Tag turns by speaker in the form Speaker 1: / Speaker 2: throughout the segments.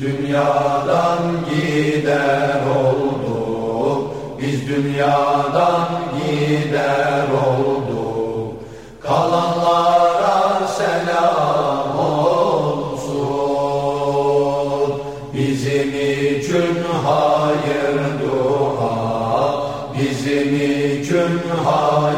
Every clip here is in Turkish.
Speaker 1: Dünyadan gider olduk, biz dünyadan gider olduk. Kalanlara selam olsun. Bizim için hayır dua, bizim için hayır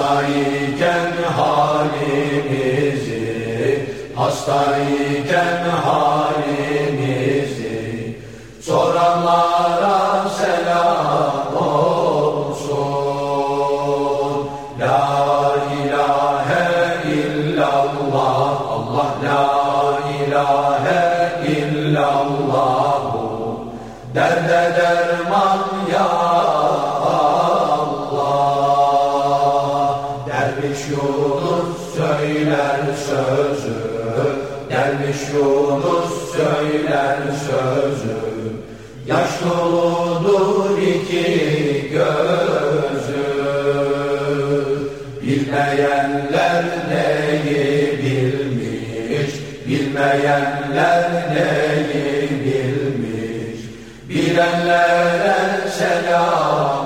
Speaker 1: Hastayken halimizi Hastayken halimizi Soranlara selam olsun. La ilahe illallah Allah la ilahe illallah. Derde derman ya Yunus söyler sözü. Derviş Yunus söyler sözü. Yaş doludur iki gözü. Bilmeyenler neyi bilmiş? Bilmeyenler neyi bilmiş? Bilenlere selam